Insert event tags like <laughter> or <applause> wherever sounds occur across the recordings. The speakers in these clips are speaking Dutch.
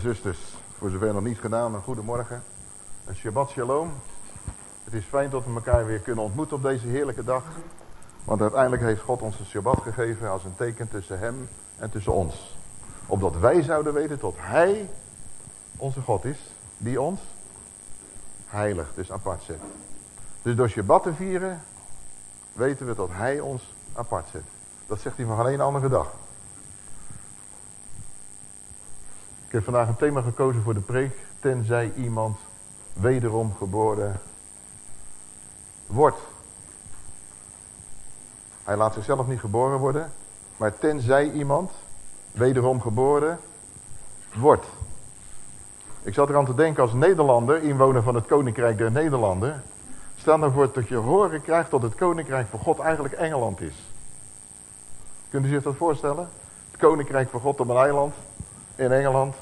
Zusters, voor zover nog niet gedaan, een goedemorgen. Een Shabbat Shalom. Het is fijn dat we elkaar weer kunnen ontmoeten op deze heerlijke dag. Want uiteindelijk heeft God ons een Shabbat gegeven als een teken tussen hem en tussen ons. Opdat wij zouden weten dat hij onze God is, die ons heilig, dus apart zet. Dus door Shabbat te vieren, weten we dat hij ons apart zet. Dat zegt hij van geen andere dag. Ik heb vandaag een thema gekozen voor de preek. Tenzij iemand wederom geboren wordt. Hij laat zichzelf niet geboren worden. Maar tenzij iemand wederom geboren wordt. Ik zat eraan te denken als Nederlander, inwoner van het Koninkrijk der Nederlanden. Stel nou voor dat je horen krijgt dat het Koninkrijk van God eigenlijk Engeland is. Kunt u zich dat voorstellen? Het Koninkrijk van God op een eiland in Engeland.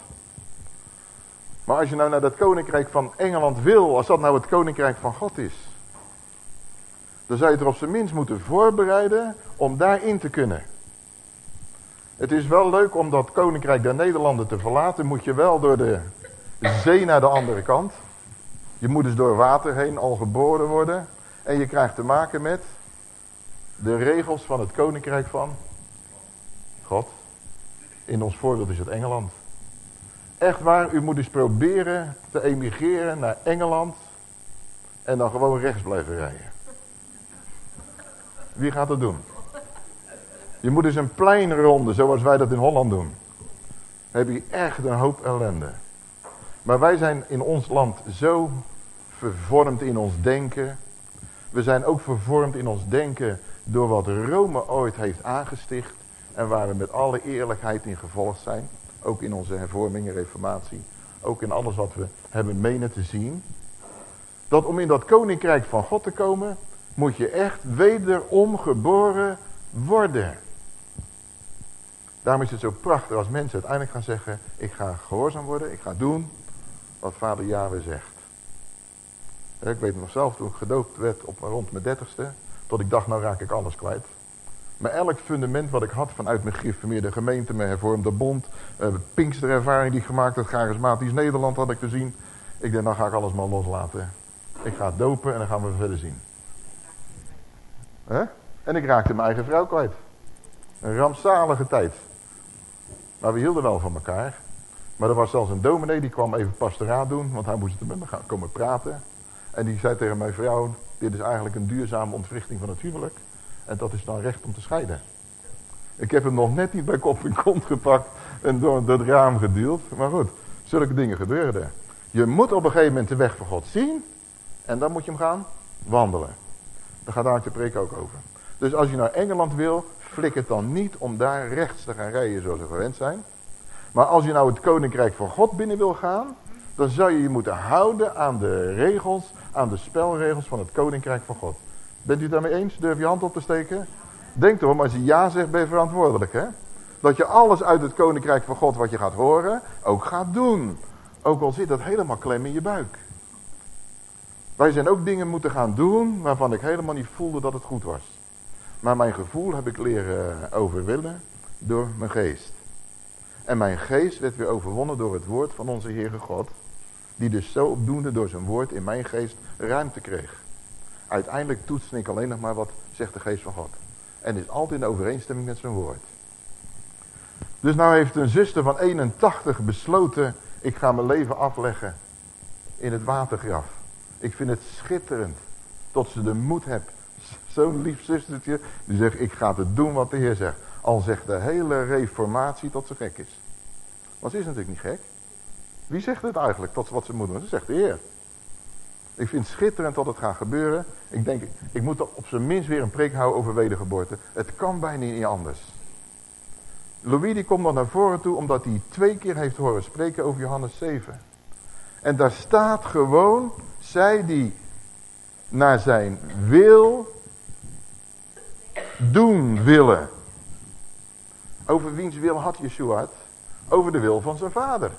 Maar als je nou naar dat koninkrijk van Engeland wil, als dat nou het koninkrijk van God is. Dan zou je er op zijn minst moeten voorbereiden om daarin te kunnen. Het is wel leuk om dat koninkrijk der Nederlanden te verlaten. Moet je wel door de zee naar de andere kant. Je moet dus door water heen al geboren worden. En je krijgt te maken met de regels van het koninkrijk van God. In ons voorbeeld is het Engeland. Echt waar, u moet eens proberen te emigreren naar Engeland. En dan gewoon rechts blijven rijden. Wie gaat dat doen? Je moet eens een plein ronden, zoals wij dat in Holland doen. Heb je echt een hoop ellende. Maar wij zijn in ons land zo vervormd in ons denken. We zijn ook vervormd in ons denken door wat Rome ooit heeft aangesticht. En waar we met alle eerlijkheid in gevolgd zijn. Ook in onze hervorming en reformatie. Ook in alles wat we hebben menen te zien. Dat om in dat koninkrijk van God te komen, moet je echt wederom geboren worden. Daarom is het zo prachtig als mensen uiteindelijk gaan zeggen, ik ga gehoorzaam worden, ik ga doen wat vader Yahweh zegt. Ik weet nog zelf, toen ik gedoopt werd op rond mijn dertigste, tot ik dacht, nou raak ik alles kwijt. Maar elk fundament wat ik had vanuit mijn de gemeente, mijn hervormde bond, uh, Pinksterervaring die ik gemaakt had, charismatisch Nederland had ik gezien. Ik denk, dan ga ik alles maar loslaten. Ik ga het dopen en dan gaan we verder zien. En ik raakte mijn eigen vrouw kwijt. Een rampzalige tijd. Maar we hielden wel van elkaar. Maar er was zelfs een dominee die kwam even pastoraat doen, want hij moest met me gaan komen praten. En die zei tegen mijn vrouw, dit is eigenlijk een duurzame ontwrichting van het huwelijk. En dat is dan recht om te scheiden. Ik heb hem nog net niet bij kop en kont gepakt en door het raam geduwd. Maar goed, zulke dingen gebeuren. Je moet op een gegeven moment de weg van God zien. En dan moet je hem gaan wandelen. Daar gaat daar de preek ook over. Dus als je naar Engeland wil, flik het dan niet om daar rechts te gaan rijden zoals we gewend zijn. Maar als je nou het koninkrijk van God binnen wil gaan, dan zou je je moeten houden aan de regels, aan de spelregels van het koninkrijk van God. Bent u het daarmee eens? Durf je hand op te steken? Denk erom, als je ja zegt, ben je verantwoordelijk, hè? Dat je alles uit het koninkrijk van God wat je gaat horen, ook gaat doen. Ook al zit dat helemaal klem in je buik. Wij zijn ook dingen moeten gaan doen waarvan ik helemaal niet voelde dat het goed was. Maar mijn gevoel heb ik leren overwinnen door mijn geest. En mijn geest werd weer overwonnen door het woord van onze Heere God. Die dus zo opdoende door zijn woord in mijn geest ruimte kreeg. Uiteindelijk toetste ik alleen nog maar wat zegt de geest van God. En is altijd in overeenstemming met zijn woord. Dus nou heeft een zuster van 81 besloten, ik ga mijn leven afleggen in het watergraf. Ik vind het schitterend tot ze de moed hebt. Zo'n lief zustertje die zegt, ik ga het doen wat de Heer zegt. Al zegt de hele reformatie dat ze gek is. Maar ze is natuurlijk niet gek. Wie zegt het eigenlijk, dat wat ze moet doen? Ze zegt de Heer. Ik vind het schitterend dat het gaat gebeuren. Ik denk, ik moet op zijn minst weer een preek houden over wedergeboorte. Het kan bijna niet anders. Louis die komt nog naar voren toe omdat hij twee keer heeft horen spreken over Johannes 7. En daar staat gewoon, zij die naar zijn wil doen willen. Over wiens wil had Yeshua het? Over de wil van zijn vader.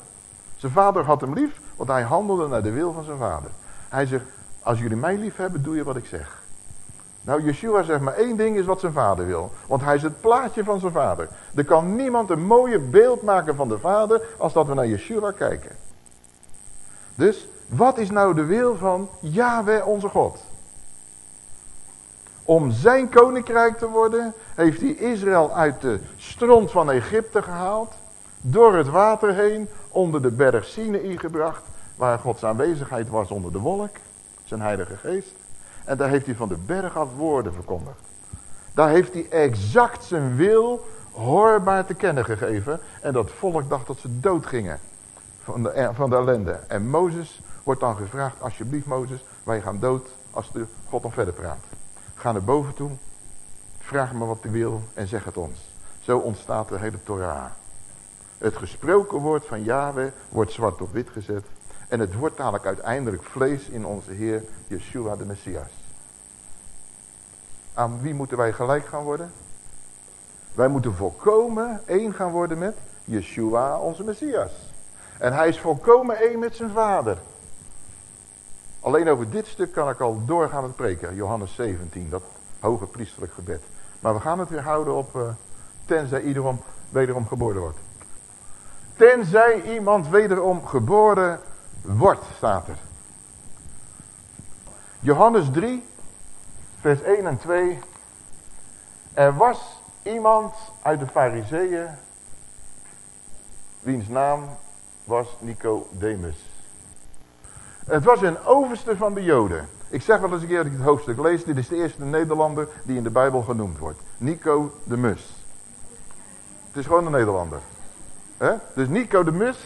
Zijn vader had hem lief, want hij handelde naar de wil van zijn vader. Hij zegt, als jullie mij lief hebben, doe je wat ik zeg. Nou, Yeshua zegt maar één ding is wat zijn vader wil. Want hij is het plaatje van zijn vader. Er kan niemand een mooier beeld maken van de vader als dat we naar Yeshua kijken. Dus, wat is nou de wil van Yahweh onze God? Om zijn koninkrijk te worden, heeft hij Israël uit de stront van Egypte gehaald. Door het water heen, onder de berg Sinai gebracht. Waar Gods aanwezigheid was onder de wolk. Zijn heilige geest. En daar heeft hij van de berg af woorden verkondigd. Daar heeft hij exact zijn wil hoorbaar te kennen gegeven. En dat volk dacht dat ze dood gingen. Van de, van de ellende. En Mozes wordt dan gevraagd, alsjeblieft Mozes, wij gaan dood als de God nog verder praat. Ga naar boven toe, vraag me wat hij wil en zeg het ons. Zo ontstaat de hele Torah. Het gesproken woord van Yahweh wordt zwart op wit gezet. En het wordt dadelijk uiteindelijk vlees in onze Heer Yeshua de Messias. Aan wie moeten wij gelijk gaan worden? Wij moeten volkomen één gaan worden met Yeshua onze Messias. En hij is volkomen één met zijn vader. Alleen over dit stuk kan ik al doorgaan met preken. Johannes 17, dat hoge priesterlijk gebed. Maar we gaan het weer houden op uh, tenzij iedereen wederom geboren wordt. Tenzij iemand wederom geboren wordt, staat er. Johannes 3, vers 1 en 2. Er was iemand uit de fariseeën, wiens naam was Nicodemus. Het was een overste van de joden. Ik zeg wel eens een keer dat ik het hoofdstuk lees. Dit is de eerste Nederlander die in de Bijbel genoemd wordt. Nicodemus. Het is gewoon een Nederlander. He? Dus Nicodemus.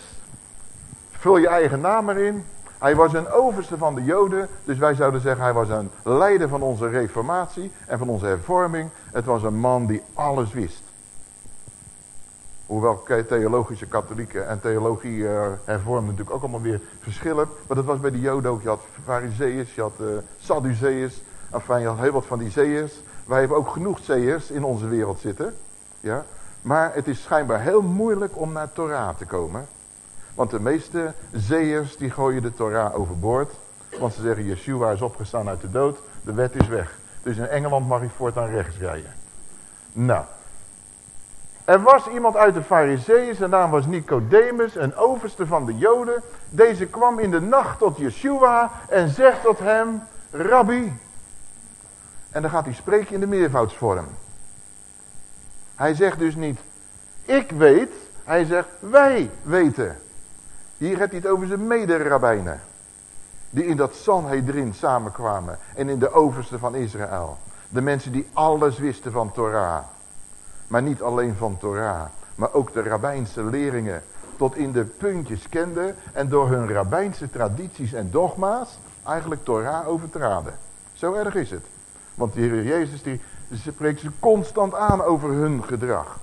Vul je eigen naam erin. Hij was een overste van de Joden. Dus wij zouden zeggen hij was een leider van onze reformatie en van onze hervorming. Het was een man die alles wist. Hoewel theologische katholieken en theologie hervormden natuurlijk ook allemaal weer verschillen. Maar dat was bij de Joden ook. Je had fariseeërs, je had uh, sadduceërs. Enfin, je had heel wat van die zeeërs. Wij hebben ook genoeg zeeërs in onze wereld zitten. Ja? Maar het is schijnbaar heel moeilijk om naar Torah te komen. Want de meeste zeeërs die gooien de Torah overboord. Want ze zeggen Yeshua is opgestaan uit de dood. De wet is weg. Dus in Engeland mag hij voortaan rechts rijden. Nou. Er was iemand uit de fariseeën. Zijn naam was Nicodemus. Een overste van de joden. Deze kwam in de nacht tot Yeshua. En zegt tot hem. Rabbi. En dan gaat hij spreken in de meervoudsvorm. Hij zegt dus niet. Ik weet. Hij zegt wij weten. Hier hij het over zijn mederabijnen. Die in dat Sanhedrin samenkwamen. En in de overste van Israël. De mensen die alles wisten van Torah. Maar niet alleen van Torah. Maar ook de rabbijnse leringen. Tot in de puntjes kenden. En door hun rabbijnse tradities en dogma's. Eigenlijk Torah overtraden. Zo erg is het. Want de Heer Jezus die spreekt ze constant aan over hun gedrag.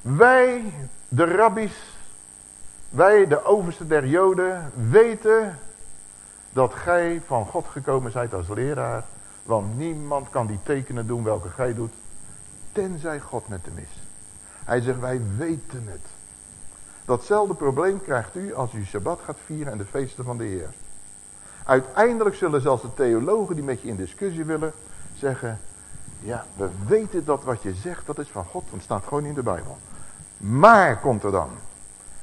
Wij, de rabbies, wij, de overste der Joden, weten dat gij van God gekomen zijt als leraar. Want niemand kan die tekenen doen welke gij doet, tenzij God met hem is. Hij zegt, wij weten het. Datzelfde probleem krijgt u als u Shabbat gaat vieren en de feesten van de Heer. Uiteindelijk zullen zelfs de theologen die met je in discussie willen zeggen... Ja, we weten dat wat je zegt, dat is van God, want het staat gewoon in de Bijbel. Maar komt er dan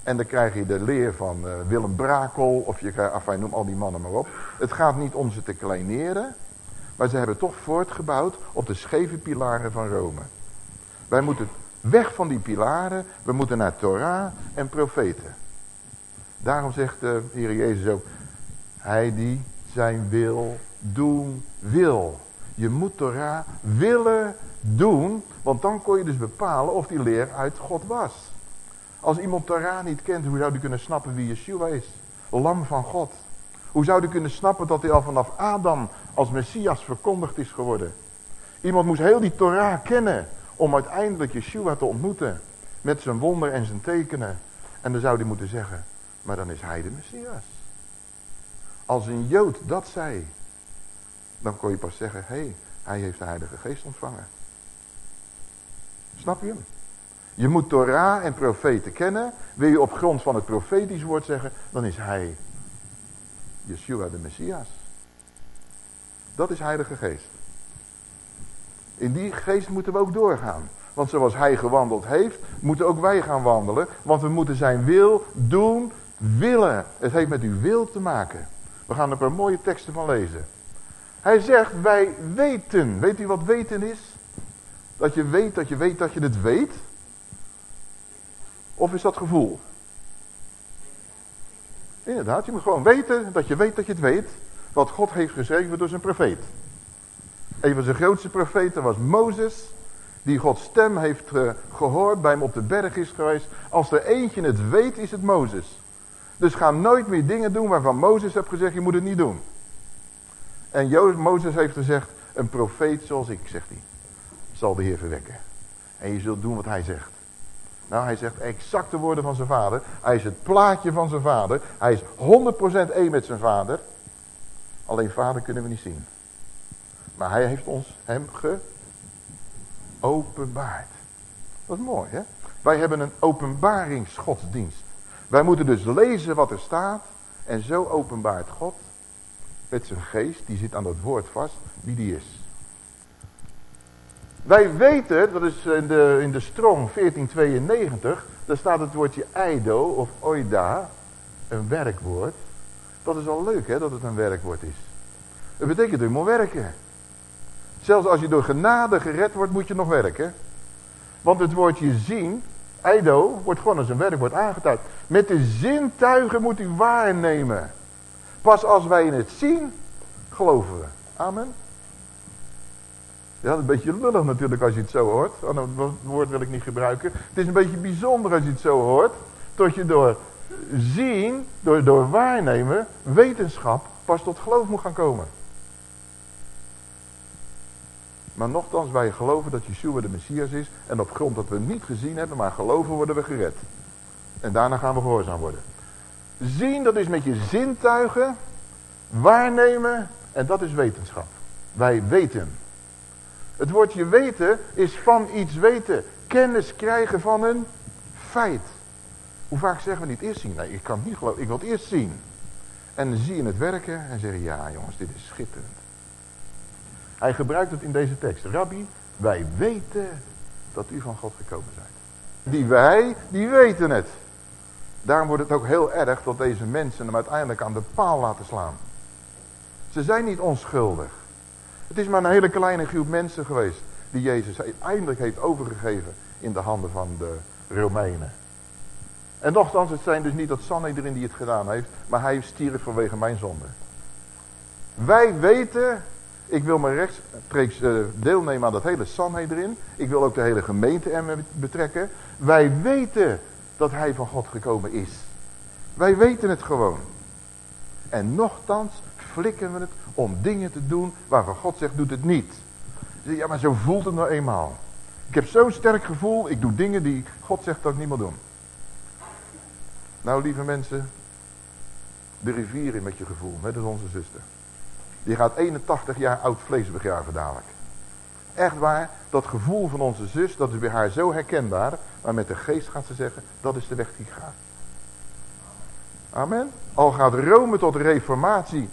en dan krijg je de leer van uh, Willem Brakel, of je krijgt, enfin, noem al die mannen maar op. Het gaat niet om ze te kleineren, maar ze hebben toch voortgebouwd op de scheve pilaren van Rome. Wij moeten weg van die pilaren, we moeten naar Torah en profeten. Daarom zegt de Heer Jezus ook, hij die zijn wil doen wil. Je moet Torah willen doen, want dan kon je dus bepalen of die leer uit God was. Als iemand Torah niet kent, hoe zou hij kunnen snappen wie Yeshua is? Lam van God. Hoe zou hij kunnen snappen dat hij al vanaf Adam als Messias verkondigd is geworden? Iemand moest heel die Torah kennen om uiteindelijk Yeshua te ontmoeten. Met zijn wonder en zijn tekenen. En dan zou hij moeten zeggen, maar dan is hij de Messias. Als een Jood dat zei, dan kon je pas zeggen, hé, hey, hij heeft de Heilige Geest ontvangen. Snap je hem? Je moet Torah en profeten kennen. Wil je op grond van het profetisch woord zeggen, dan is hij Yeshua de Messias. Dat is Heilige Geest. In die geest moeten we ook doorgaan. Want zoals hij gewandeld heeft, moeten ook wij gaan wandelen. Want we moeten zijn wil doen, willen. Het heeft met uw wil te maken. We gaan er een paar mooie teksten van lezen. Hij zegt, wij weten. Weet u wat weten is? Dat je weet dat je weet dat je het weet? Of is dat gevoel? Inderdaad, je moet gewoon weten dat je weet dat je het weet. Wat God heeft geschreven door zijn profeet. Een van zijn grootste profeten was Mozes. Die Gods stem heeft uh, gehoord, bij hem op de berg is geweest. Als er eentje het weet, is het Mozes. Dus ga nooit meer dingen doen waarvan Mozes heeft gezegd, je moet het niet doen. En Mozes heeft gezegd, een profeet zoals ik, zegt hij, zal de Heer verwekken. En je zult doen wat hij zegt. Nou, hij zegt exact de woorden van zijn vader. Hij is het plaatje van zijn vader. Hij is 100% één met zijn vader. Alleen vader kunnen we niet zien. Maar hij heeft ons hem geopenbaard. Dat is mooi, hè? Wij hebben een openbaringsgodsdienst. Wij moeten dus lezen wat er staat. En zo openbaart God met zijn geest, die zit aan dat woord vast, wie die is. Wij weten, dat is in de, in de Strong 1492, daar staat het woordje eido of oida, een werkwoord. Dat is al leuk hè, dat het een werkwoord is. Het betekent dat je moet werken. Zelfs als je door genade gered wordt, moet je nog werken. Want het woordje zien, eido, wordt gewoon als een werkwoord aangetuigd. Met de zintuigen moet u waarnemen. Pas als wij het zien, geloven we. Amen. Ja, dat is een beetje lullig natuurlijk als je het zo hoort. Oh, nou, dat woord wil ik niet gebruiken. Het is een beetje bijzonder als je het zo hoort. Tot je door zien, door, door waarnemen, wetenschap, pas tot geloof moet gaan komen. Maar nochtans, wij geloven dat Yeshua de Messias is. En op grond dat we niet gezien hebben, maar geloven worden we gered. En daarna gaan we gehoorzaam worden. Zien, dat is met je zintuigen. Waarnemen, en dat is wetenschap. Wij weten. Het woordje weten is van iets weten. Kennis krijgen van een feit. Hoe vaak zeggen we niet eerst zien? Nee, ik kan het niet geloven. Ik wil het eerst zien. En dan zie je het werken en zeg je, ja jongens, dit is schitterend. Hij gebruikt het in deze tekst. Rabbi, wij weten dat u van God gekomen zijt. Die wij, die weten het. Daarom wordt het ook heel erg dat deze mensen hem uiteindelijk aan de paal laten slaan. Ze zijn niet onschuldig. Het is maar een hele kleine groep mensen geweest die Jezus eindelijk heeft overgegeven in de handen van de Romeinen. En nogthans, het zijn dus niet dat Sanhedrin die het gedaan heeft, maar hij stierf vanwege mijn zonde. Wij weten, ik wil me rechtstreeks eh, deelnemen aan dat hele Sanhedrin. Ik wil ook de hele gemeente er betrekken. Wij weten dat hij van God gekomen is. Wij weten het gewoon. En nochtans flikken we het om dingen te doen waarvan God zegt, doet het niet. Ja, maar zo voelt het nou eenmaal. Ik heb zo'n sterk gevoel, ik doe dingen die God zegt dat ik niet moet doen. Nou, lieve mensen, de rivier in met je gevoel, net als onze zuster. Die gaat 81 jaar oud vlees begraven dadelijk. Echt waar, dat gevoel van onze zus, dat is bij haar zo herkenbaar. Maar met de geest gaat ze zeggen, dat is de weg die ik ga. Amen. Al gaat Rome tot reformatie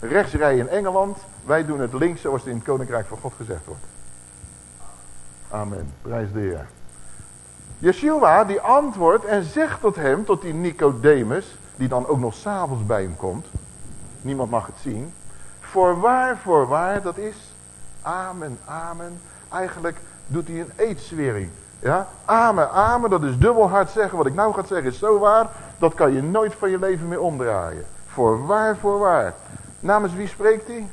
rechtsrij in Engeland. Wij doen het links zoals het in het koninkrijk van God gezegd wordt. Amen. Prijs de Heer. Yeshua die antwoordt en zegt tot hem, tot die Nicodemus, die dan ook nog s'avonds bij hem komt. Niemand mag het zien. Voorwaar, voorwaar, dat is amen, amen. Eigenlijk doet hij een eetzwering. Ja? Amen, amen, dat is dubbel hard zeggen. Wat ik nou ga zeggen is zo waar, dat kan je nooit van je leven meer omdraaien. Voorwaar, voorwaar. Namens wie spreekt hij?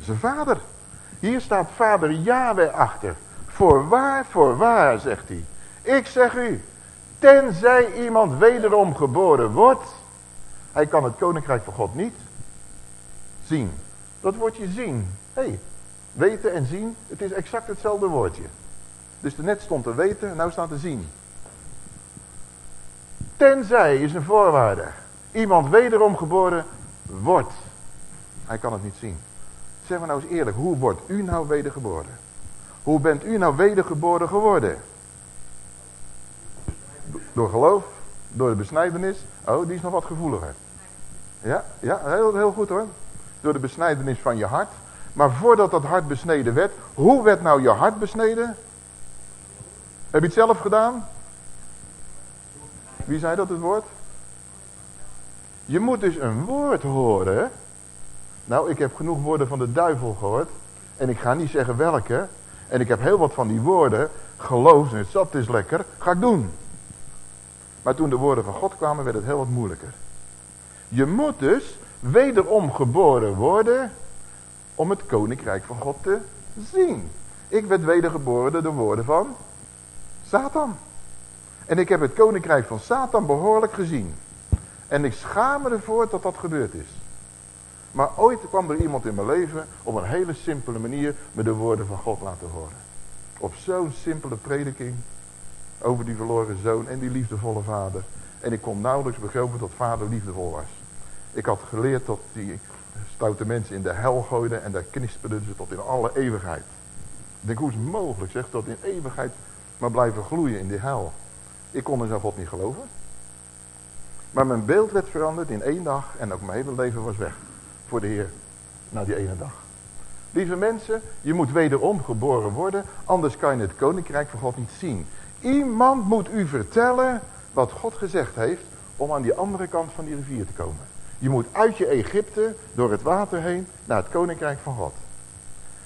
Zijn vader. Hier staat vader Yahweh achter. Voorwaar, voorwaar, zegt hij. Ik zeg u, tenzij iemand wederom geboren wordt, hij kan het koninkrijk van God niet zien. Dat woordje zien, hé, hey, weten en zien, het is exact hetzelfde woordje. Dus net stond te weten, en nu staat te zien. Tenzij is een voorwaarde. Iemand wederom geboren wordt. Hij kan het niet zien. Zeg maar nou eens eerlijk, hoe wordt u nou wedergeboren? Hoe bent u nou wedergeboren geworden? Door geloof? Door de besnijdenis? Oh, die is nog wat gevoeliger. Ja, ja heel, heel goed hoor. door de besnijdenis van je hart. Maar voordat dat hart besneden werd, hoe werd nou je hart besneden? Heb je het zelf gedaan? Wie zei dat het woord? Je moet dus een woord horen. Nou, ik heb genoeg woorden van de duivel gehoord. En ik ga niet zeggen welke. En ik heb heel wat van die woorden. Geloof, het zat is lekker. Ga ik doen. Maar toen de woorden van God kwamen, werd het heel wat moeilijker. Je moet dus wederom geboren worden om het koninkrijk van God te zien. Ik werd wedergeboren door de woorden van Satan. En ik heb het koninkrijk van Satan behoorlijk gezien. En ik schaam me ervoor dat dat gebeurd is. Maar ooit kwam er iemand in mijn leven op een hele simpele manier me de woorden van God laten horen. Op zo'n simpele prediking over die verloren zoon en die liefdevolle vader. En ik kon nauwelijks begrijpen dat vader liefdevol was. Ik had geleerd dat die stoute mensen in de hel gooiden en daar knisperden ze tot in alle eeuwigheid. Ik denk, hoe is het mogelijk zeg, dat in eeuwigheid maar blijven gloeien in die hel. Ik kon dus aan God niet geloven. Maar mijn beeld werd veranderd in één dag en ook mijn hele leven was weg voor de Heer na die ene dag. Lieve mensen, je moet wederom geboren worden, anders kan je het koninkrijk van God niet zien. Iemand moet u vertellen wat God gezegd heeft om aan die andere kant van die rivier te komen. Je moet uit je Egypte, door het water heen, naar het koninkrijk van God.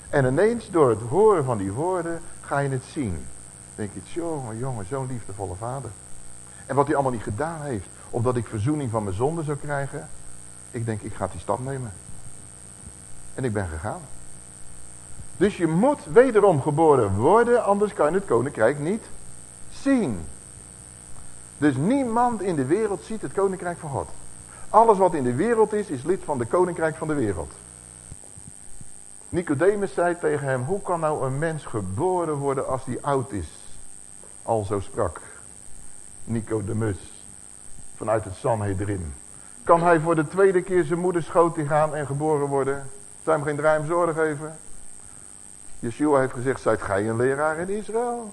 En ineens, door het horen van die woorden, ga je het zien. Denk je, jongen, jongen, zo'n liefdevolle vader. En wat hij allemaal niet gedaan heeft, omdat ik verzoening van mijn zonde zou krijgen. Ik denk, ik ga die stap nemen. En ik ben gegaan. Dus je moet wederom geboren worden, anders kan je het koninkrijk niet zien. Dus niemand in de wereld ziet het koninkrijk van God. Alles wat in de wereld is, is lid van de koninkrijk van de wereld. Nicodemus zei tegen hem, hoe kan nou een mens geboren worden als hij oud is? Al zo sprak Nicodemus vanuit het Sanhedrin. Kan hij voor de tweede keer zijn moeders schoot gaan en geboren worden? Zou hem geen draai zorg geven? Yeshua heeft gezegd, zijt gij een leraar in Israël?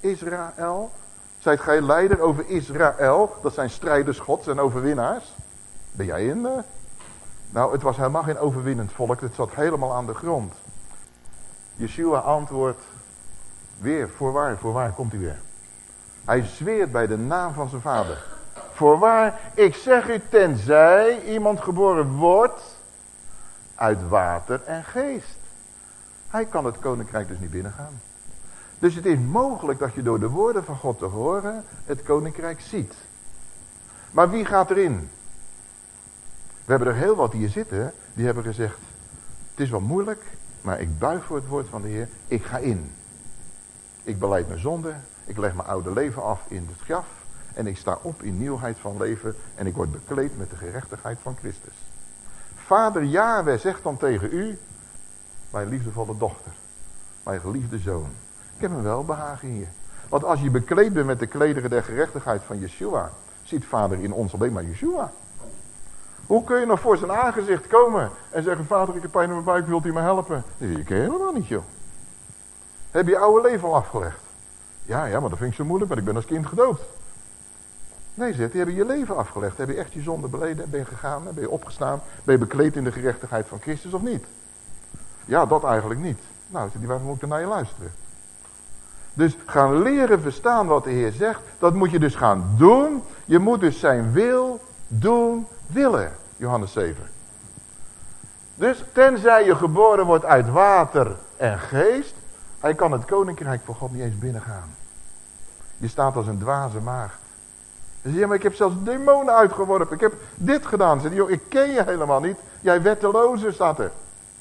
Israël? Zijt gij leider over Israël? Dat zijn strijders en overwinnaars. Ben jij een... Uh... Nou, het was helemaal geen overwinnend volk. Het zat helemaal aan de grond. Yeshua antwoordt weer, voorwaar, voorwaar komt hij weer. Hij zweert bij de naam van zijn vader. Voorwaar, ik zeg u, tenzij iemand geboren wordt uit water en geest. Hij kan het koninkrijk dus niet binnengaan. Dus het is mogelijk dat je door de woorden van God te horen het koninkrijk ziet. Maar wie gaat erin? We hebben er heel wat hier zitten, die hebben gezegd, het is wel moeilijk, maar ik buig voor het woord van de Heer, ik ga in. Ik beleid mijn zonde, ik leg mijn oude leven af in het graf en ik sta op in nieuwheid van leven en ik word bekleed met de gerechtigheid van Christus. Vader Yahweh zegt dan tegen u, mijn liefdevolle dochter, mijn geliefde zoon, ik heb een welbehagen hier. Want als je bekleed bent met de klederen der gerechtigheid van Yeshua, ziet vader in ons alleen maar Yeshua. Hoe kun je nog voor zijn aangezicht komen en zeggen, vader ik heb pijn in mijn buik, wilt u me helpen? Dat je helemaal niet joh. Heb je oude leven al afgelegd? Ja, ja, maar dat vind ik zo moeilijk, maar ik ben als kind gedoopt. Nee, zegt, die hebben je leven afgelegd. Heb je echt je zonde beleden? Ben je gegaan? Ben je opgestaan? Ben je bekleed in de gerechtigheid van Christus of niet? Ja, dat eigenlijk niet. Nou, die waarom moet ik naar je luisteren? Dus gaan leren verstaan wat de Heer zegt. Dat moet je dus gaan doen. Je moet dus zijn wil doen willen. Johannes 7. Dus tenzij je geboren wordt uit water en geest. Hij kan het koninkrijk van God niet eens binnengaan. Je staat als een dwaze maagd. Ze zeggen, maar ik heb zelfs demonen uitgeworpen. Ik heb dit gedaan. Ze joh, ik ken je helemaal niet. Jij wetteloze staat er.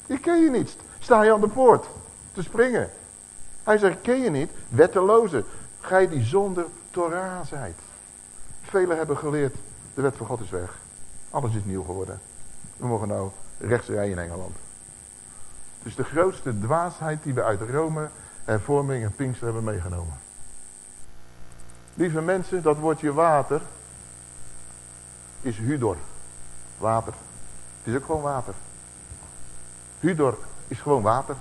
Ik ken je niet. Sta je aan de poort te springen. Hij zegt, ken je niet? Wetteloze. Gij die zonder Torah zijt. Velen hebben geleerd, de wet van God is weg. Alles is nieuw geworden. We mogen nou rechts rijden in Engeland. Is de grootste dwaasheid die we uit Rome, hervorming en Pinkster hebben meegenomen. Lieve mensen, dat woordje water is hudor. Water. Het is ook gewoon water. Hudor is gewoon water.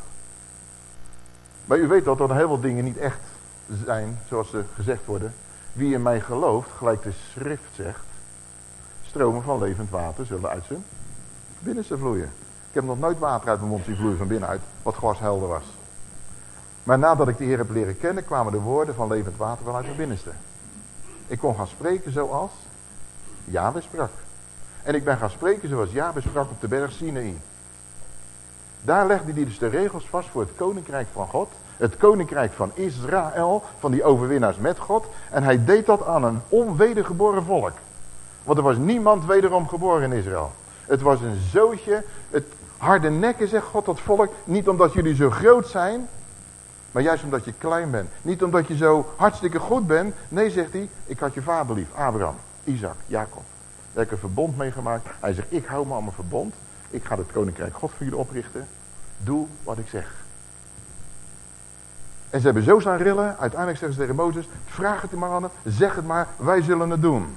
Maar u weet dat er heel veel dingen niet echt zijn, zoals ze gezegd worden. Wie in mij gelooft, gelijk de schrift zegt, stromen van levend water zullen uit zijn binnenste vloeien. Ik heb nog nooit water uit mijn mond zien vloeien van binnenuit, wat glashelder was. Maar nadat ik de Heer heb leren kennen, kwamen de woorden van levend water vanuit mijn binnenste. Ik kon gaan spreken zoals Yahweh sprak. En ik ben gaan spreken zoals Yahweh sprak op de berg Sinai. Daar legde hij dus de regels vast voor het koninkrijk van God. Het koninkrijk van Israël, van die overwinnaars met God. En hij deed dat aan een onwedergeboren volk. Want er was niemand wederom geboren in Israël. Het was een zootje, het harde nekken zegt God tot volk. Niet omdat jullie zo groot zijn, maar juist omdat je klein bent. Niet omdat je zo hartstikke goed bent. Nee, zegt hij, ik had je vader lief. Abraham, Isaac, Jacob. Daar heb ik een verbond meegemaakt. Hij zegt, ik hou me aan mijn verbond. Ik ga het koninkrijk God voor jullie oprichten. Doe wat ik zeg. En ze hebben zo staan rillen. Uiteindelijk zeggen ze tegen Mozes, vraag het maar aan hem. Zeg het maar, wij zullen het doen.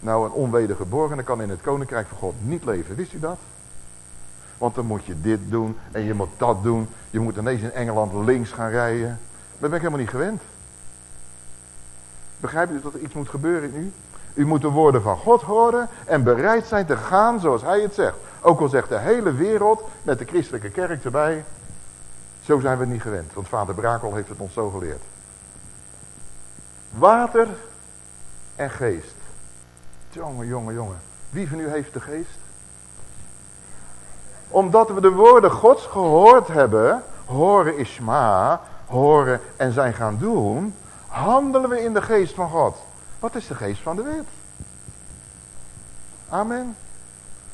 Nou, een onwedergeborene kan in het koninkrijk van God niet leven. Wist u dat? Want dan moet je dit doen en je moet dat doen. Je moet ineens in Engeland links gaan rijden. Dat ben ik helemaal niet gewend. Begrijpt u dat er iets moet gebeuren in u? U moet de woorden van God horen en bereid zijn te gaan zoals hij het zegt. Ook al zegt de hele wereld met de christelijke kerk erbij. Zo zijn we niet gewend, want vader Brakel heeft het ons zo geleerd. Water en geest. Jongen, jongen, jongen. Wie van u heeft de geest? Omdat we de woorden gods gehoord hebben, horen isma, horen en zijn gaan doen, handelen we in de geest van God. Wat is de geest van de wet? Amen.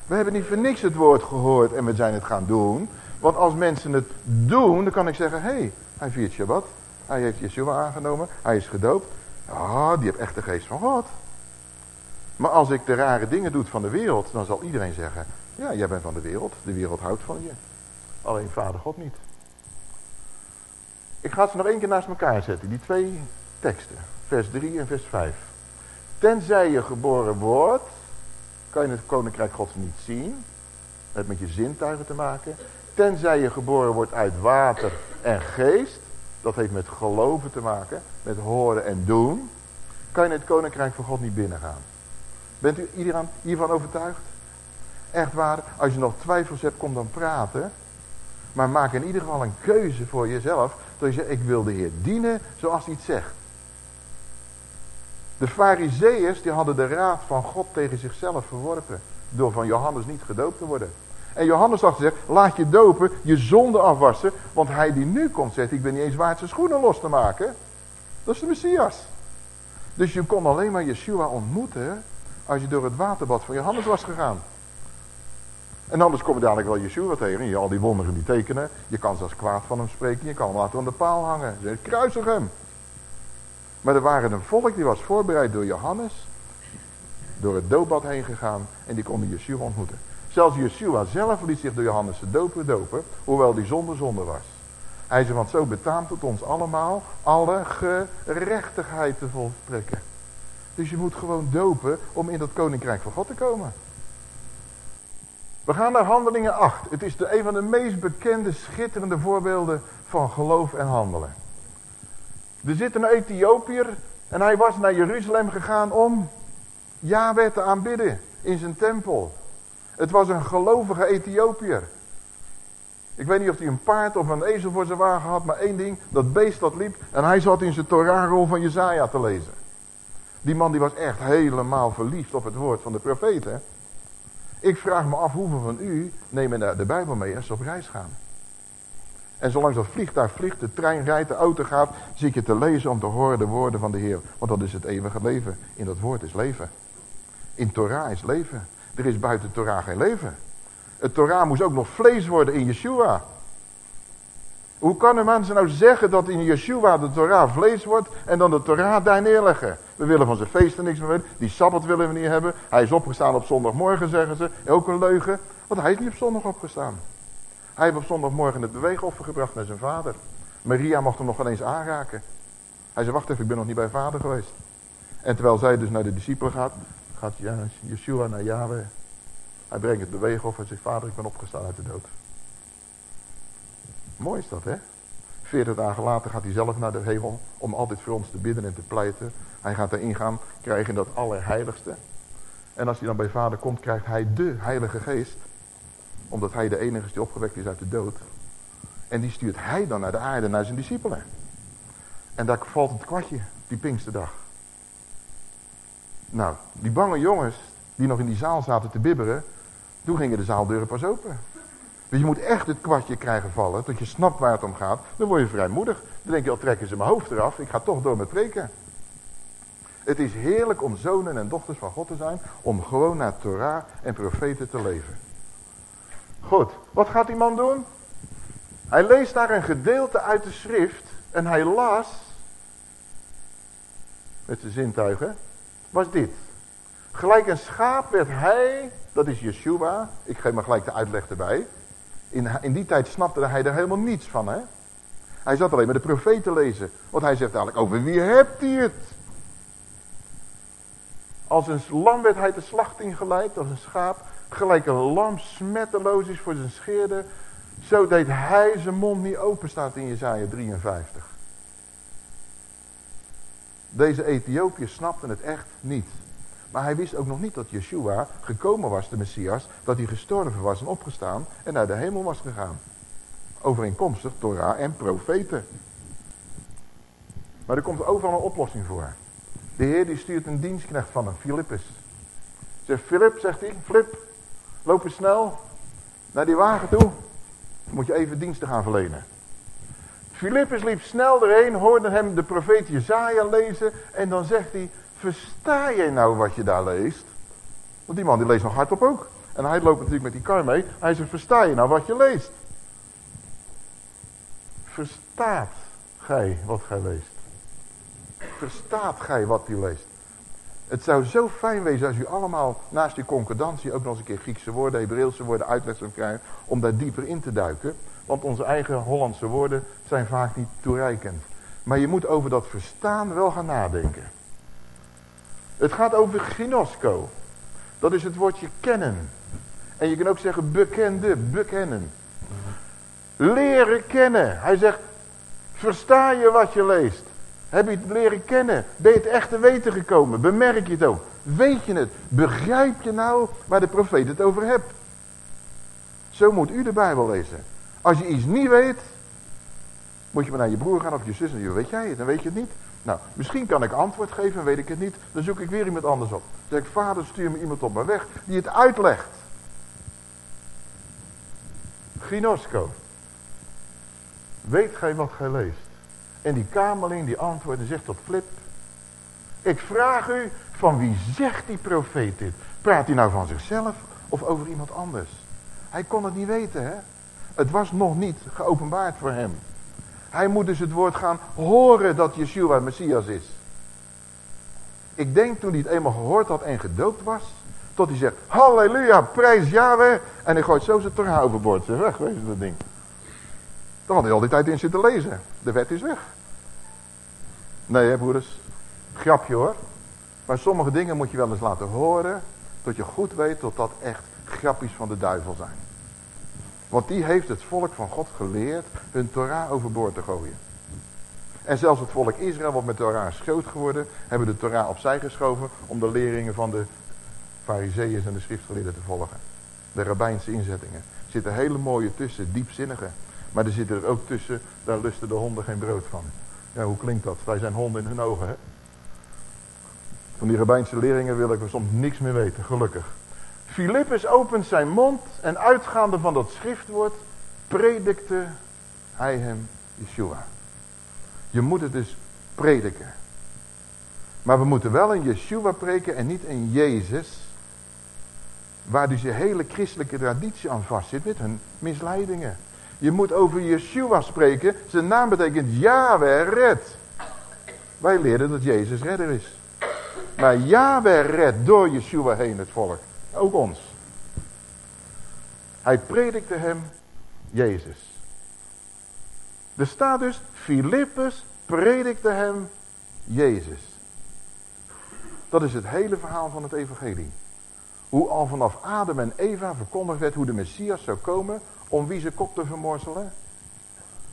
We hebben niet voor niks het woord gehoord en we zijn het gaan doen. Want als mensen het doen, dan kan ik zeggen, hé, hey, hij viert Shabbat. Hij heeft Yeshua aangenomen, hij is gedoopt. Ja, die heeft echt de geest van God. Maar als ik de rare dingen doe van de wereld, dan zal iedereen zeggen, ja, jij bent van de wereld. De wereld houdt van je. Alleen vader God niet. Ik ga ze nog één keer naast elkaar zetten. Die twee teksten. Vers 3 en vers 5. Tenzij je geboren wordt, kan je het koninkrijk gods niet zien. Heeft met je zintuigen te maken. Tenzij je geboren wordt uit water en geest. Dat heeft met geloven te maken. Met horen en doen. Kan je het koninkrijk van God niet binnengaan. Bent u iedereen hiervan overtuigd? Echt waar, als je nog twijfels hebt, kom dan praten. Maar maak in ieder geval een keuze voor jezelf. Dat je zegt, ik wil de Heer dienen zoals hij het zegt. De fariseeërs die hadden de raad van God tegen zichzelf verworpen. Door van Johannes niet gedoopt te worden. En Johannes had gezegd, laat je dopen, je zonde afwassen. Want hij die nu komt zegt, ik ben niet eens waard zijn schoenen los te maken. Dat is de Messias. Dus je kon alleen maar Yeshua ontmoeten als je door het waterbad van Johannes was gegaan. En anders kom je dadelijk wel Yeshua tegen. Je al die wonderen die tekenen. Je kan zelfs kwaad van hem spreken. Je kan hem laten aan de paal hangen. Ze kruisig hem. Maar er waren een volk die was voorbereid door Johannes. Door het doopbad heen gegaan. En die konden Yeshua ontmoeten. Zelfs Yeshua zelf liet zich door Johannes de doper dopen. Hoewel die zonder zonde was. Hij zei, want zo betaamt het ons allemaal alle gerechtigheid te voltrekken. Dus je moet gewoon dopen om in dat koninkrijk van God te komen. We gaan naar handelingen 8. Het is de, een van de meest bekende, schitterende voorbeelden van geloof en handelen. Er zit een Ethiopiër en hij was naar Jeruzalem gegaan om Yahweh te aanbidden in zijn tempel. Het was een gelovige Ethiopiër. Ik weet niet of hij een paard of een ezel voor zijn wagen had, maar één ding, dat beest dat liep en hij zat in zijn Torahrol van Jezaja te lezen. Die man die was echt helemaal verliefd op het woord van de profeet. Hè? Ik vraag me af hoeveel van u nemen de Bijbel mee als ze op reis gaan. En zolang dat vliegtuig vliegt, de trein rijdt, de auto gaat, ik je te lezen om te horen de woorden van de Heer. Want dat is het eeuwige leven. In dat woord is leven. In Torah is leven. Er is buiten Torah geen leven. Het Torah moest ook nog vlees worden in Yeshua. Hoe kan een mensen nou zeggen dat in Yeshua de Torah vlees wordt en dan de Torah daar neerleggen? We willen van zijn feesten niks meer weten. Die Sabbat willen we niet hebben. Hij is opgestaan op zondagmorgen, zeggen ze. Ook een leugen. Want hij is niet op zondag opgestaan. Hij heeft op zondagmorgen het beweegoffer gebracht naar zijn vader. Maria mocht hem nog ineens aanraken. Hij zei, wacht even, ik ben nog niet bij vader geweest. En terwijl zij dus naar de discipelen gaat, gaat Yeshua naar Yahweh. Hij brengt het beweegoffer en zegt, vader, ik ben opgestaan uit de dood. Mooi is dat, hè? Veertig dagen later gaat hij zelf naar de hemel om altijd voor ons te bidden en te pleiten. Hij gaat erin gaan, krijgen dat allerheiligste. En als hij dan bij vader komt, krijgt hij de heilige geest Omdat hij de enige is die opgewekt is uit de dood. En die stuurt hij dan naar de aarde, naar zijn discipelen. En daar valt het kwartje, die Pinksterdag. Nou, die bange jongens die nog in die zaal zaten te bibberen, toen gingen de zaaldeuren pas open. Dus je moet echt het kwartje krijgen vallen, tot je snapt waar het om gaat. Dan word je vrijmoedig. Dan denk je, al trekken ze mijn hoofd eraf, ik ga toch door met preken. Het is heerlijk om zonen en dochters van God te zijn, om gewoon naar Torah en profeten te leven. Goed, wat gaat die man doen? Hij leest daar een gedeelte uit de schrift en hij las, met zijn zintuigen, was dit. Gelijk een schaap werd hij, dat is Yeshua, ik geef maar gelijk de uitleg erbij. In, in die tijd snapte hij er helemaal niets van. Hè? Hij zat alleen maar de profeten lezen. Want hij zegt eigenlijk, over wie hebt hij het? Als een lam werd hij de slachting geleid, als een schaap. Gelijk een lam smetteloos is voor zijn scheerder. Zo deed hij zijn mond niet open, staat in Jezaja 53. Deze Ethiopiërs snapten het echt niet. Maar hij wist ook nog niet dat Yeshua gekomen was, de Messias, dat hij gestorven was en opgestaan en naar de hemel was gegaan. Overeenkomstig Torah en profeten. Maar er komt overal een oplossing voor. De Heer die stuurt een dienstknecht van hem, Filippus. Zegt Filip, zegt hij, Flip, loop eens snel naar die wagen toe. moet je even diensten gaan verlenen. Filippus liep snel erheen, hoorde hem de profeet Jezaja lezen en dan zegt hij, versta jij nou wat je daar leest? Want die man die leest nog hardop ook. En hij loopt natuurlijk met die kar mee. Hij zegt, versta je nou wat je leest? Verstaat gij wat gij leest? Verstaat gij wat u leest? Het zou zo fijn wezen als u allemaal naast die concordantie ook nog eens een keer Griekse woorden, Hebreeuwse woorden uitleg zou krijgen om daar dieper in te duiken. Want onze eigen Hollandse woorden zijn vaak niet toereikend. Maar je moet over dat verstaan wel gaan nadenken. Het gaat over ginosko. Dat is het woordje kennen. En je kan ook zeggen bekende, bekennen. Leren kennen. Hij zegt, versta je wat je leest? Heb je het leren kennen? Ben je het echt te weten gekomen? Bemerk je het ook? Weet je het? Begrijp je nou waar de profeet het over hebt? Zo moet u de Bijbel lezen. Als je iets niet weet, moet je maar naar je broer gaan of je zus en je weet jij het, dan weet je het niet. Nou, misschien kan ik antwoord geven, weet ik het niet. Dan zoek ik weer iemand anders op. Dan zeg ik, vader stuur me iemand op mijn weg die het uitlegt. Ginosko. Weet gij wat gij leest? En die kamerling die antwoordt en zegt tot Flip. Ik vraag u, van wie zegt die profeet dit? Praat hij nou van zichzelf of over iemand anders? Hij kon het niet weten, hè? Het was nog niet geopenbaard voor hem. Hij moet dus het woord gaan horen dat Yeshua Messias is. Ik denk toen hij het eenmaal gehoord had en gedoopt was, tot hij zegt, halleluja, prijs Yahweh. En hij gooit zo zijn Torah overboord. Zeg, weg, wees dat ding. Dan had hij al die tijd in zitten lezen. De wet is weg. Nee hè broeders, grapje hoor. Maar sommige dingen moet je wel eens laten horen, tot je goed weet dat dat echt grapjes van de duivel zijn. Want die heeft het volk van God geleerd hun Torah overboord te gooien. En zelfs het volk Israël, wat met Torah schoot geworden, hebben de Torah opzij geschoven om de leringen van de fariseeërs en de schriftgeleerden te volgen. De rabbijnse inzettingen. Er zitten hele mooie tussen, diepzinnige. Maar er zitten er ook tussen, daar lusten de honden geen brood van. Ja, hoe klinkt dat? Wij zijn honden in hun ogen, hè? Van die rabbijnse leringen wil ik soms niks meer weten, gelukkig. Filippus opent zijn mond en uitgaande van dat schriftwoord predikte hij hem Yeshua. Je moet het dus prediken. Maar we moeten wel in Yeshua preken en niet in Jezus. Waar dus je hele christelijke traditie aan vastzit met hun misleidingen. Je moet over Yeshua spreken. Zijn naam betekent Yahweh red. Wij leren dat Jezus redder is. Maar Yahweh red door Yeshua heen het volk. Ook ons. Hij predikte hem Jezus. Er staat dus, Filippus predikte hem Jezus. Dat is het hele verhaal van het evangelie. Hoe al vanaf Adam en Eva verkondigd werd hoe de Messias zou komen om wie zijn kop te vermorzelen?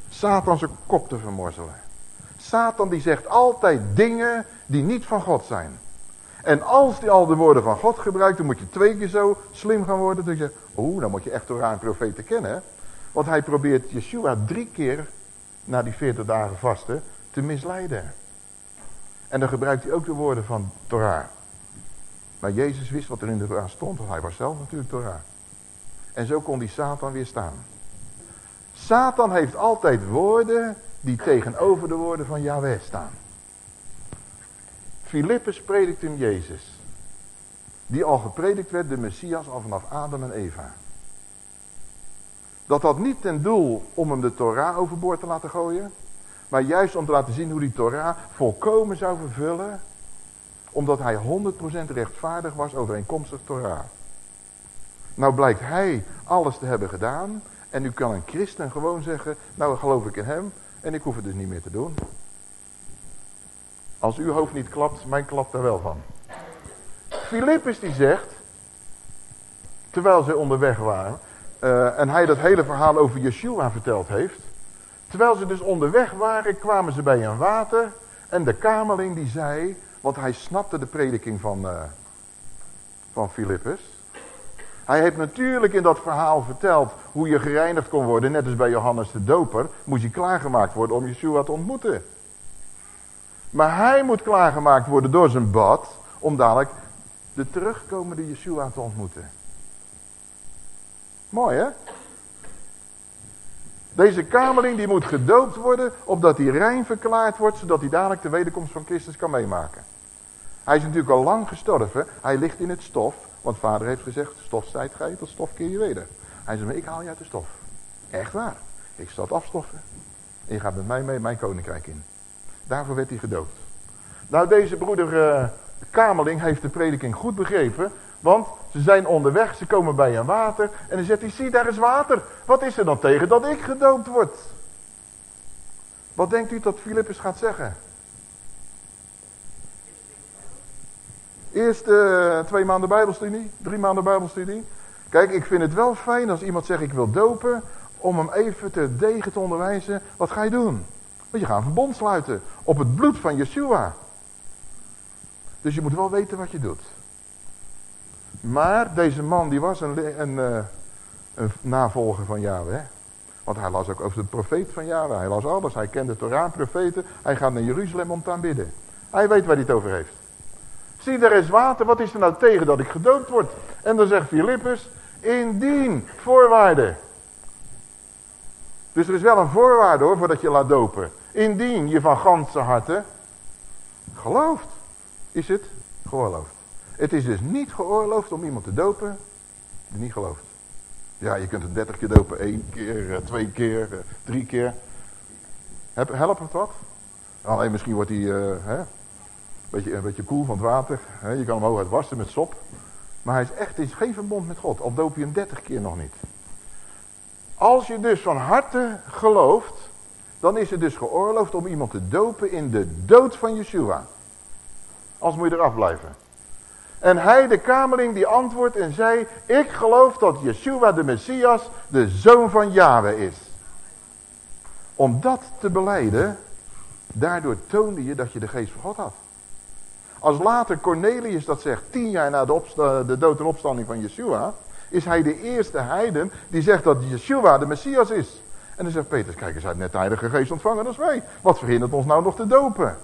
Satan zijn kop te vermorzelen. Satan die zegt altijd dingen die niet van God zijn. En als die al de woorden van God gebruikt, dan moet je twee keer zo slim gaan worden. Dat je zegt, oeh, dan moet je echt Torah en profeten kennen. Want hij probeert Yeshua drie keer, na die 40 dagen vasten, te misleiden. En dan gebruikt hij ook de woorden van Torah. Maar Jezus wist wat er in de Torah stond, want hij was zelf natuurlijk Torah. En zo kon die Satan weer staan. Satan heeft altijd woorden die tegenover de woorden van Yahweh staan. Filippus predikt hem Jezus. Die al gepredikt werd, de Messias, al vanaf Adam en Eva. Dat had niet ten doel om hem de Torah overboord te laten gooien. Maar juist om te laten zien hoe die Torah volkomen zou vervullen. Omdat hij 100% rechtvaardig was overeenkomstig Torah. Nou blijkt hij alles te hebben gedaan. En nu kan een christen gewoon zeggen, nou geloof ik in hem. En ik hoef het dus niet meer te doen. Als uw hoofd niet klapt, mijn klapt er wel van. Filippus die zegt, terwijl ze onderweg waren, uh, en hij dat hele verhaal over Yeshua verteld heeft. Terwijl ze dus onderweg waren, kwamen ze bij een water. En de kamerling die zei, want hij snapte de prediking van, uh, van Filippus. Hij heeft natuurlijk in dat verhaal verteld hoe je gereinigd kon worden. Net als bij Johannes de Doper moest je klaargemaakt worden om Yeshua te ontmoeten. Maar hij moet klaargemaakt worden door zijn bad om dadelijk de terugkomende Yeshua te ontmoeten. Mooi hè? Deze kamerling die moet gedoopt worden opdat hij rein verklaard wordt zodat hij dadelijk de wederkomst van Christus kan meemaken. Hij is natuurlijk al lang gestorven. Hij ligt in het stof. Want vader heeft gezegd, stof zijt gij, tot stof keer je weder. Hij zei, ik haal je uit de stof. Echt waar. Ik zal het afstoffen. En je gaat met mij mee mijn koninkrijk in. Daarvoor werd hij gedoopt. Nou, deze broeder uh, Kamerling heeft de prediking goed begrepen. Want ze zijn onderweg, ze komen bij een water. En dan zegt hij, zie daar is water. Wat is er dan tegen dat ik gedoopt word? Wat denkt u dat Filippus gaat zeggen? Eerst uh, twee maanden bijbelstudie, drie maanden bijbelstudie. Kijk, ik vind het wel fijn als iemand zegt ik wil dopen, om hem even te degen te onderwijzen. Wat ga je doen? Want je gaat een verbond sluiten op het bloed van Yeshua. Dus je moet wel weten wat je doet. Maar deze man die was een, een, eh, een navolger van Yahweh. Want hij las ook over de profeet van Yahweh. Hij las alles. Hij kende Torah, profeten. Hij gaat naar Jeruzalem om te aanbidden. Hij weet waar hij het over heeft. Zie, er is water. Wat is er nou tegen dat ik gedoopt word? En dan zegt Filippus, indien, voorwaarde. Dus er is wel een voorwaarde hoor, voordat je laat dopen. Indien je van ganse harte gelooft, is het geoorloofd. Het is dus niet geoorloofd om iemand te dopen die niet gelooft. Ja, je kunt het dertig keer dopen, één keer, eh, twee keer, eh, drie keer. Helpt het wat? Alleen misschien wordt hij uh, hè, beetje, een beetje koel van het water. Hè? Je kan hem hooguit wassen met sop. Maar hij is echt geen verbond met God. Of doop je hem dertig keer nog niet. Als je dus van harte gelooft, dan is het dus geoorloofd om iemand te dopen in de dood van Yeshua. Als moet je eraf blijven. En hij, de kamerling, die antwoordt en zei, ik geloof dat Yeshua de Messias de zoon van Yahweh is. Om dat te beleiden, daardoor toonde je dat je de geest van God had. Als later Cornelius dat zegt, tien jaar na de, de dood en opstanding van Yeshua, is hij de eerste heiden die zegt dat Yeshua de Messias is. En dan zegt Petrus, kijk eens, hij net de heilige geest ontvangen als wij. Wat verhindert ons nou nog te dopen?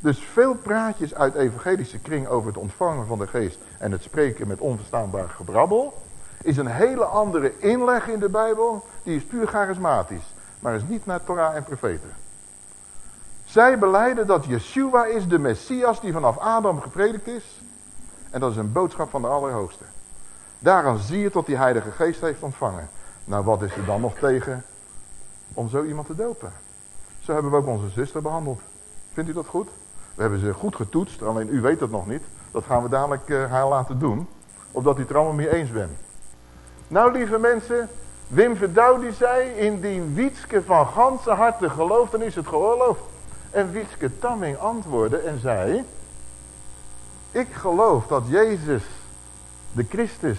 Dus veel praatjes uit evangelische kring over het ontvangen van de geest en het spreken met onverstaanbaar gebrabbel, is een hele andere inleg in de Bijbel, die is puur charismatisch, maar is niet naar Torah en profeten. Zij beleiden dat Yeshua is de Messias die vanaf Adam gepredikt is. En dat is een boodschap van de Allerhoogste. Daaraan zie je dat die Heilige Geest heeft ontvangen. Nou, wat is er dan nog tegen om zo iemand te dopen? Zo hebben we ook onze zuster behandeld. Vindt u dat goed? We hebben ze goed getoetst, alleen u weet het nog niet. Dat gaan we dadelijk uh, haar laten doen. Opdat u het er allemaal mee eens bent. Nou, lieve mensen, Wim Verdouw die zei, indien Wietske van ganse harte gelooft, dan is het geoorloofd. En Wietske Tamming antwoordde en zei... Ik geloof dat Jezus, de Christus,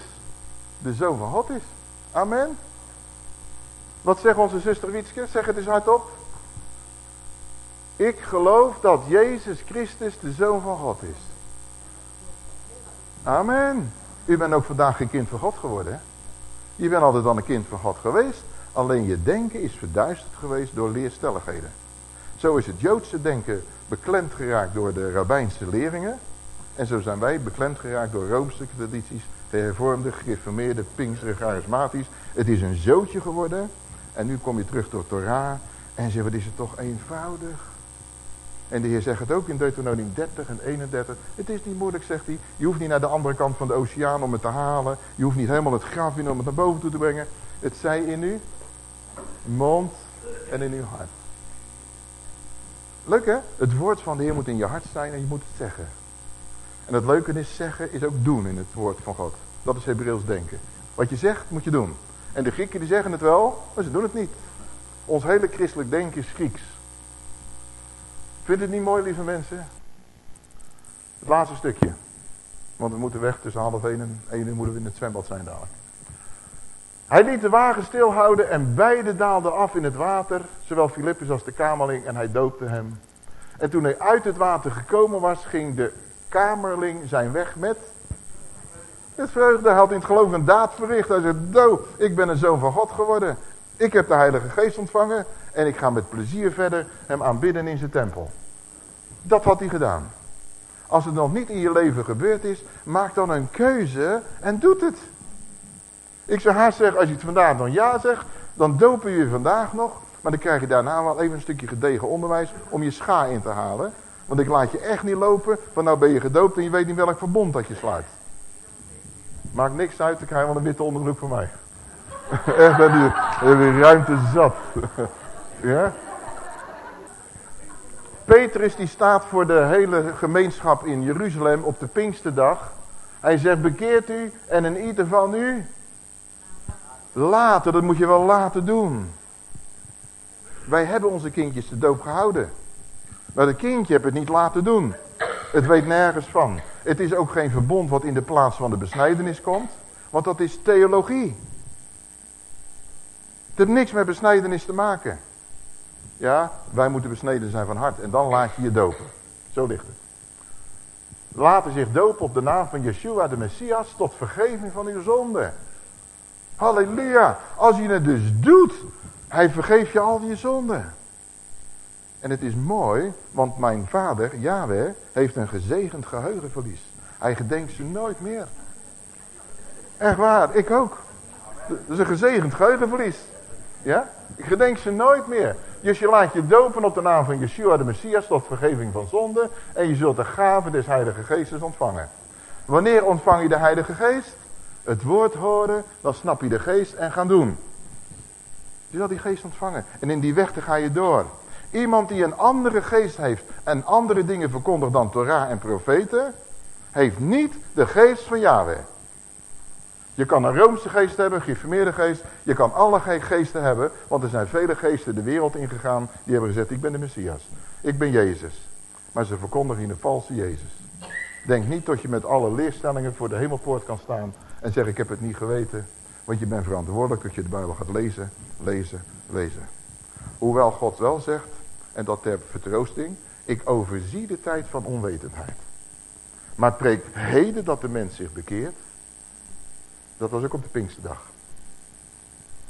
de Zoon van God is. Amen. Wat zegt onze zuster Wietske? Zeg het eens hardop. Ik geloof dat Jezus Christus de Zoon van God is. Amen. U bent ook vandaag geen kind van God geworden. Hè? Je bent altijd al een kind van God geweest. Alleen je denken is verduisterd geweest door leerstelligheden. Zo is het Joodse denken beklemd geraakt door de rabbijnse leringen. En zo zijn wij beklemd geraakt door Roomse tradities, hervormde, gereformeerde, pinkster, charismatisch. Het is een zootje geworden. En nu kom je terug door Torah en zeg wat is het toch eenvoudig. En de Heer zegt het ook in Deuteronomium 30 en 31. Het is niet moeilijk, zegt hij. Je hoeft niet naar de andere kant van de oceaan om het te halen. Je hoeft niet helemaal het graf in om het naar boven toe te brengen. Het zij in uw mond en in uw hart. Leuk hè? Het woord van de Heer moet in je hart zijn en je moet het zeggen. En het leuke is zeggen, is ook doen in het woord van God. Dat is Hebreeuws denken. Wat je zegt, moet je doen. En de Grieken die zeggen het wel, maar ze doen het niet. Ons hele christelijk denken is Grieks. Vindt het niet mooi, lieve mensen? Het laatste stukje. Want we moeten weg tussen half één en één uur moeten we in het zwembad zijn dadelijk. Hij liet de wagen stilhouden en beide daalden af in het water, zowel Filippus als de kamerling, en hij doopte hem. En toen hij uit het water gekomen was, ging de kamerling zijn weg met het vreugde. Had in het geloof een daad verricht. Hij zei, do, ik ben een zoon van God geworden. Ik heb de Heilige Geest ontvangen en ik ga met plezier verder hem aanbidden in zijn tempel. Dat had hij gedaan. Als het nog niet in je leven gebeurd is, maak dan een keuze en doet het. Ik zou haast zeggen, als je het vandaag dan ja zegt, dan dopen je vandaag nog. Maar dan krijg je daarna wel even een stukje gedegen onderwijs om je scha in te halen. Want ik laat je echt niet lopen, van nou ben je gedoopt en je weet niet welk verbond dat je sluit. Maakt niks uit, dan krijg je wel een witte onderbroek van mij. <laughs> echt, dan heb ruimte zat. <laughs> ja? Petrus die staat voor de hele gemeenschap in Jeruzalem op de Pinksterdag. Hij zegt, bekeert u en in ieder van u later, dat moet je wel laten doen. Wij hebben onze kindjes de doop gehouden. Maar het kindje heeft het niet laten doen. Het weet nergens van. Het is ook geen verbond wat in de plaats van de besnijdenis komt. Want dat is theologie. Het heeft niks met besnijdenis te maken. Ja, wij moeten besneden zijn van hart. En dan laat je je dopen. Zo ligt het. Laten zich dopen op de naam van Yeshua de Messias tot vergeving van uw zonde. Halleluja. Als je het dus doet, hij vergeeft je al je zonden. En het is mooi, want mijn vader, Yahweh, heeft een gezegend geheugenverlies. Hij gedenkt ze nooit meer. Echt waar, ik ook. Dat is een gezegend geheugenverlies. Ja? Ik gedenk ze nooit meer. Dus je laat je dopen op de naam van Yeshua de Messias tot vergeving van zonde. En je zult de gave des Heilige Geestes ontvangen. Wanneer ontvang je de Heilige Geest? Het woord horen, dan snap je de geest en gaan doen. Je zal die geest ontvangen. En in die weg ga je door. Iemand die een andere geest heeft en andere dingen verkondigt dan Torah en profeten, heeft niet de geest van Yahweh. Je kan een Roomse geest hebben, een geïnformeerde geest. Je kan alle geesten hebben, want er zijn vele geesten de wereld ingegaan. Die hebben gezegd, ik ben de Messias. Ik ben Jezus. Maar ze verkondigen een valse Jezus. Denk niet dat je met alle leerstellingen voor de hemelpoort kan staan en zeggen, ik heb het niet geweten. Want je bent verantwoordelijk dat je de Bijbel gaat lezen, lezen, lezen. Hoewel God wel zegt, en dat ter vertroosting, ik overzie de tijd van onwetendheid. Maar preek heden dat de mens zich bekeert. Dat was ook op de Pinksterdag.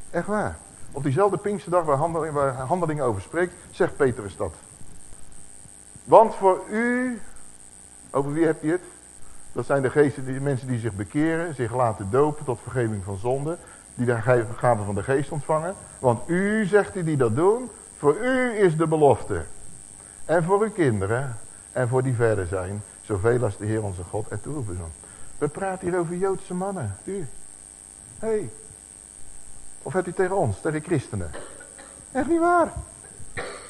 Echt waar. Op diezelfde Pinksterdag waar, handeling, waar handelingen over spreekt, zegt Petrus dat. Want voor u, over wie hebt hij het? Dat zijn de geesten, die mensen die zich bekeren, zich laten dopen tot vergeving van zonde. Die de gave van de geest ontvangen. Want u, zegt hij, die dat doen, voor u is de belofte. En voor uw kinderen. En voor die verder zijn. Zoveel als de Heer onze God ertoe roepen We praten hier over Joodse mannen. U. Hé. Hey. Of hebt u tegen ons, tegen christenen? Echt niet waar.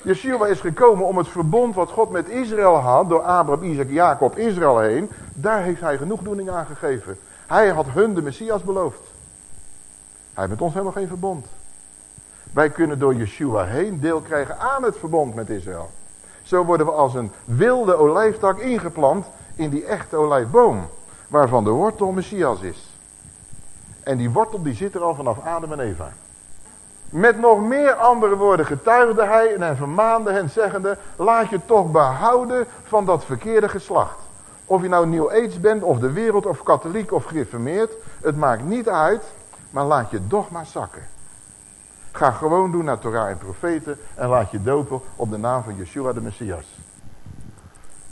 Yeshua is gekomen om het verbond wat God met Israël had, door Abraham, Isaac, Jacob, Israël heen, daar heeft hij genoegdoening aan gegeven. Hij had hun de Messias beloofd. Hij heeft met ons helemaal geen verbond. Wij kunnen door Yeshua heen deel krijgen aan het verbond met Israël. Zo worden we als een wilde olijftak ingeplant in die echte olijfboom. Waarvan de wortel Messias is. En die wortel die zit er al vanaf Adam en Eva. Met nog meer andere woorden getuigde hij en vermaande hen zeggende, laat je toch behouden van dat verkeerde geslacht. Of je nou New Age bent, of de wereld, of katholiek, of gereformeerd. Het maakt niet uit, maar laat je dogma zakken. Ga gewoon doen naar Torah en profeten en laat je dopen op de naam van Yeshua de Messias.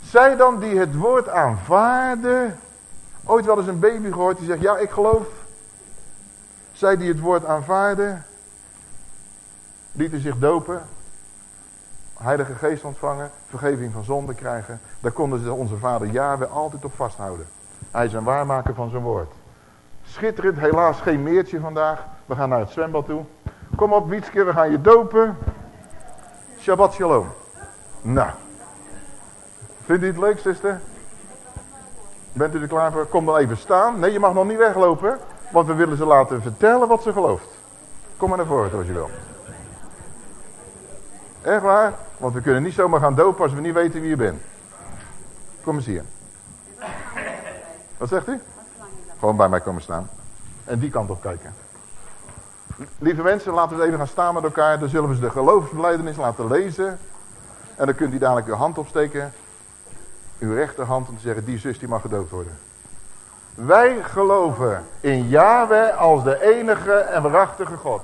Zij dan die het woord aanvaarden. Ooit wel eens een baby gehoord die zegt, ja ik geloof. Zij die het woord aanvaarden. Lieten zich dopen. Heilige geest ontvangen. Vergeving van zonde krijgen. Daar konden ze onze vader Yahweh altijd op vasthouden. Hij is een waarmaker van zijn woord. Schitterend, helaas geen meertje vandaag. We gaan naar het zwembad toe. Kom op Wietske, we gaan je dopen. Shabbat shalom. Nou. Vindt u het leuk, zuster? Bent u er klaar voor? Kom dan even staan. Nee, je mag nog niet weglopen. Want we willen ze laten vertellen wat ze gelooft. Kom maar naar voren als je wil. Echt waar? Want we kunnen niet zomaar gaan dopen als we niet weten wie je bent. Kom eens hier. Wat zegt u? Gewoon bij mij komen staan. En die kant op kijken. Lieve mensen, laten we even gaan staan met elkaar. Dan zullen we de geloofsbeleidenis laten lezen. En dan kunt u dadelijk uw hand opsteken. Uw rechterhand om te zeggen, die zus die mag gedoopt worden. Wij geloven in Yahweh als de enige en waarachtige God.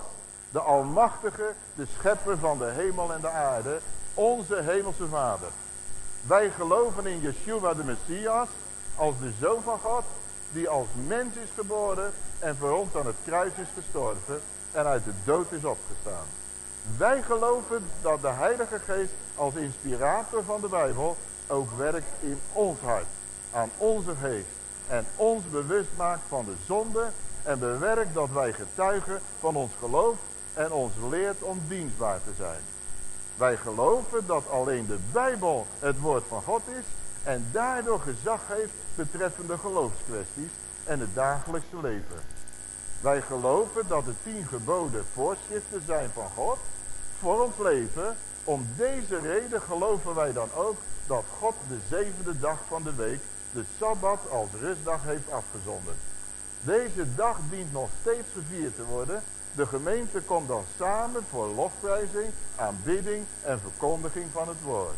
De almachtige, de schepper van de hemel en de aarde. Onze hemelse vader. Wij geloven in Yeshua de Messias als de Zoon van God. Die als mens is geboren en voor ons aan het kruis is gestorven en uit de dood is opgestaan. Wij geloven dat de Heilige Geest als inspirator van de Bijbel ook werkt in ons hart, aan onze geest en ons bewust maakt van de zonde en bewerkt dat wij getuigen van ons geloof en ons leert om dienstbaar te zijn. Wij geloven dat alleen de Bijbel het woord van God is en daardoor gezag heeft betreffende geloofskwesties en het dagelijkse leven. Wij geloven dat de tien geboden voorschriften zijn van God voor ons leven. Om deze reden geloven wij dan ook dat God de zevende dag van de week, de Sabbat, als rustdag heeft afgezonden. Deze dag dient nog steeds gevierd te worden. De gemeente komt dan samen voor lofprijzing, aanbidding en verkondiging van het woord.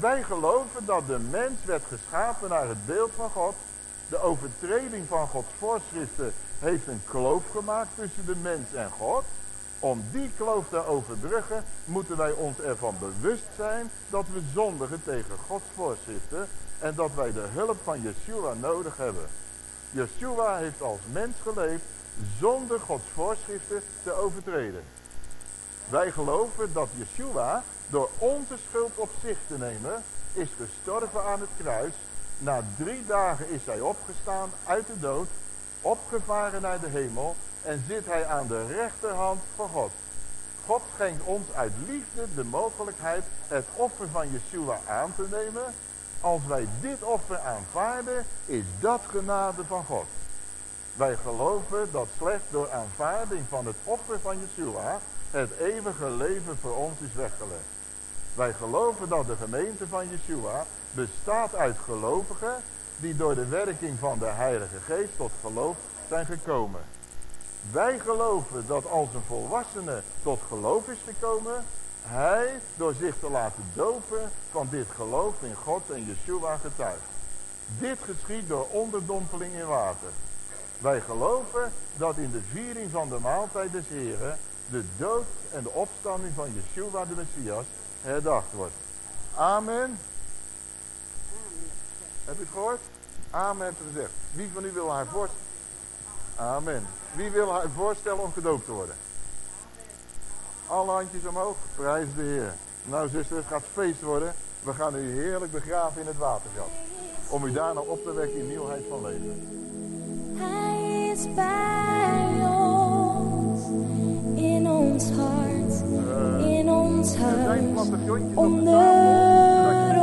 Wij geloven dat de mens werd geschapen naar het beeld van God. De overtreding van Gods voorschriften heeft een kloof gemaakt tussen de mens en God. Om die kloof te overbruggen moeten wij ons ervan bewust zijn dat we zondigen tegen Gods voorschriften en dat wij de hulp van Yeshua nodig hebben. Yeshua heeft als mens geleefd zonder Gods voorschriften te overtreden. Wij geloven dat Yeshua door onze schuld op zich te nemen is gestorven aan het kruis. Na drie dagen is hij opgestaan uit de dood opgevaren naar de hemel en zit hij aan de rechterhand van God. God schenkt ons uit liefde de mogelijkheid het offer van Yeshua aan te nemen. Als wij dit offer aanvaarden, is dat genade van God. Wij geloven dat slechts door aanvaarding van het offer van Yeshua het eeuwige leven voor ons is weggelegd. Wij geloven dat de gemeente van Yeshua bestaat uit gelovigen die door de werking van de Heilige Geest tot geloof zijn gekomen. Wij geloven dat als een volwassene tot geloof is gekomen, hij door zich te laten dopen van dit geloof in God en Yeshua getuigt. Dit geschiet door onderdompeling in water. Wij geloven dat in de viering van de maaltijd des Heren de dood en de opstanding van Yeshua de Messias herdacht wordt. Amen. Heb je het gehoord? Amen heeft gezegd. Wie van u wil haar voorstellen? Amen. Wie wil haar voorstellen om gedoopt te worden? Alle handjes omhoog. Prijs de Heer. Nou zuster, het gaat feest worden. We gaan u heerlijk begraven in het watergat. Om u daarna op te wekken in nieuwheid van leven. Hij is bij. in ons hart, in ons huis, onder